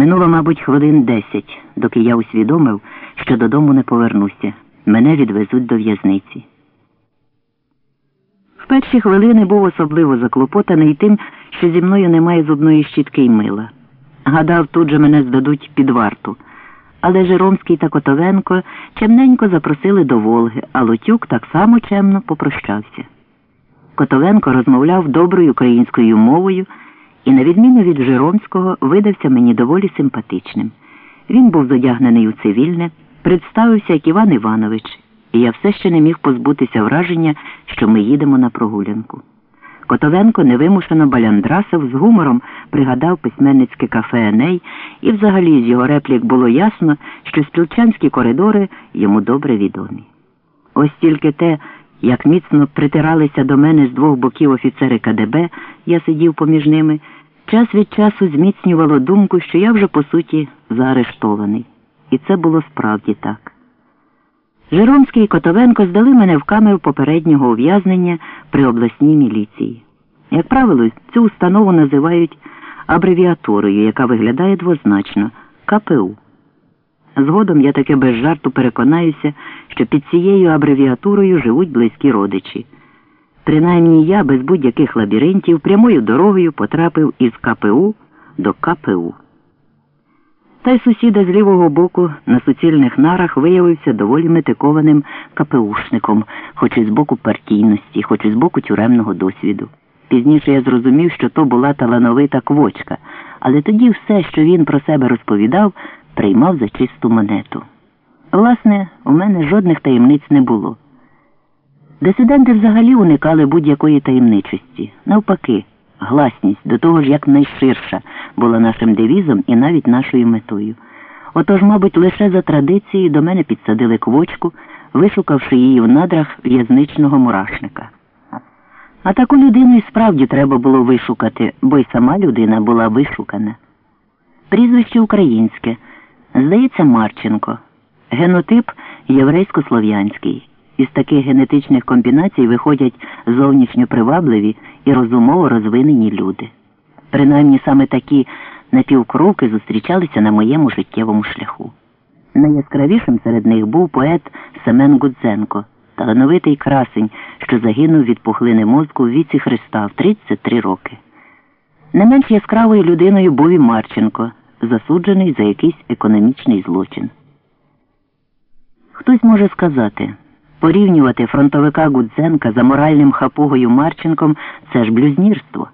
Минуло, мабуть, хвилин десять, доки я усвідомив, що додому не повернуся. Мене відвезуть до в'язниці. В перші хвилини був особливо заклопотаний тим, що зі мною немає зубної щітки й мила. Гадав, тут же мене здадуть під варту. Але Жиромський та Котовенко чемненько запросили до Волги, а Лотюк так само чемно попрощався. Котовенко розмовляв доброю українською мовою і, на відміну від Жиромського, видався мені доволі симпатичним. Він був задягнений у цивільне, представився як Іван Іванович, і я все ще не міг позбутися враження, що ми їдемо на прогулянку. Котовенко невимушено баляндрасив, з гумором пригадав письменницьке кафе Еней, і взагалі з його реплік було ясно, що спілчанські коридори йому добре відомі. Ось тільки те, як міцно притиралися до мене з двох боків офіцери КДБ, я сидів поміж ними, час від часу зміцнювало думку, що я вже по суті заарештований. І це було справді так. Жиромський і Котовенко здали мене в камеру попереднього ув'язнення при обласній міліції. Як правило, цю установу називають абревіатурою, яка виглядає двозначно КПУ. Згодом я таки без жарту переконаюся, що під цією абревіатурою живуть близькі родичі. Принаймні я без будь-яких лабіринтів прямою дорогою потрапив із КПУ до КПУ. Та й сусіда з лівого боку на суцільних нарах виявився доволі метикованим КПУшником, хоч і з боку партійності, хоч і з боку тюремного досвіду. Пізніше я зрозумів, що то була талановита квочка, але тоді все, що він про себе розповідав, приймав за чисту монету. Власне, у мене жодних таємниць не було. Дисиденти взагалі уникали будь-якої таємничості. Навпаки, гласність до того ж якнайширша була нашим девізом і навіть нашою метою. Отож, мабуть, лише за традицією до мене підсадили квочку, вишукавши її в надрах в'язничного мурашника. А таку людину і справді треба було вишукати, бо й сама людина була вишукана. Прізвище українське, здається, Марченко, генотип єврейсько-слов'янський. Із таких генетичних комбінацій виходять зовнішньо привабливі і розумово розвинені люди. Принаймні саме такі напівкроки зустрічалися на моєму життєвому шляху. Найяскравішим серед них був поет Семен Гудзенко, талановитий красень, що загинув від пухлини мозку в віці Христа в 33 роки. Не менш яскравою людиною був і Марченко, засуджений за якийсь економічний злочин. Хтось може сказати, порівнювати фронтовика Гудзенка за моральним хапугою Марченком це ж блюзнірство.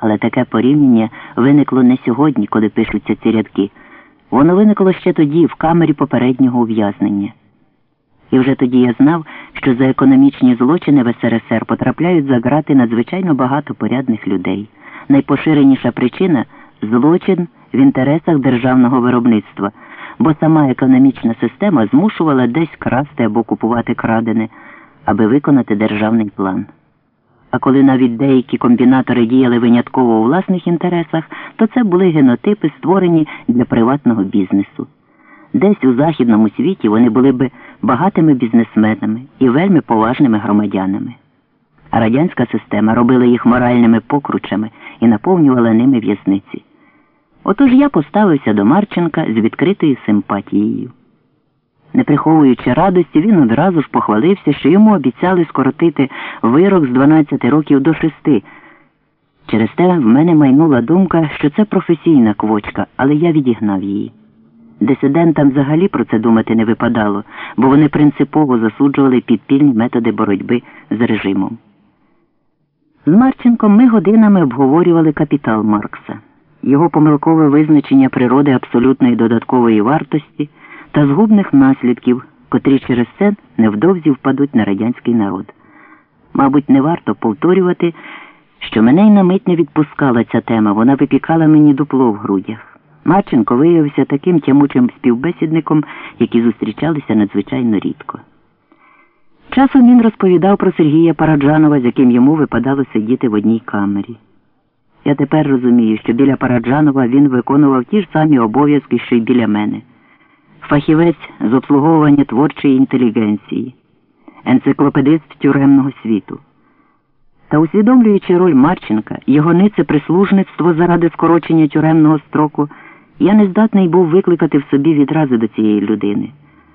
Але таке порівняння виникло не сьогодні, коли пишуться ці рядки. Воно виникло ще тоді, в камері попереднього ув'язнення. І вже тоді я знав, що за економічні злочини в СРСР потрапляють за грати надзвичайно багато порядних людей. Найпоширеніша причина злочин в інтересах державного виробництва, бо сама економічна система змушувала десь красти або купувати крадене, аби виконати державний план. А коли навіть деякі комбінатори діяли винятково у власних інтересах, то це були генотипи, створені для приватного бізнесу. Десь у західному світі вони були би багатими бізнесменами і вельми поважними громадянами. Радянська система робила їх моральними покручами і наповнювала ними в'язниці. Отож я поставився до Марченка з відкритою симпатією. Не приховуючи радості, він одразу ж похвалився, що йому обіцяли скоротити вирок з 12 років до 6. Через те в мене майнула думка, що це професійна квочка, але я відігнав її. Дисидентам взагалі про це думати не випадало, бо вони принципово засуджували підпільні методи боротьби з режимом. З Марченком ми годинами обговорювали капітал Маркса, його помилкове визначення природи абсолютної додаткової вартості та згубних наслідків, котрі через це невдовзі впадуть на радянський народ. Мабуть, не варто повторювати, що мене й на мить не відпускала ця тема, вона випікала мені дупло в грудях. Марченко виявився таким тямучим співбесідником, які зустрічалися надзвичайно рідко. Часом він розповідав про Сергія Параджанова, з яким йому випадало сидіти в одній камері. Я тепер розумію, що біля Параджанова він виконував ті ж самі обов'язки, що й біля мене. Фахівець з обслуговування творчої інтелігенції, енциклопедист тюремного світу. Та усвідомлюючи роль Марченка, його нице прислужництво заради скорочення тюремного строку, Я не здатний був викликати в собі відрази до цієї людини.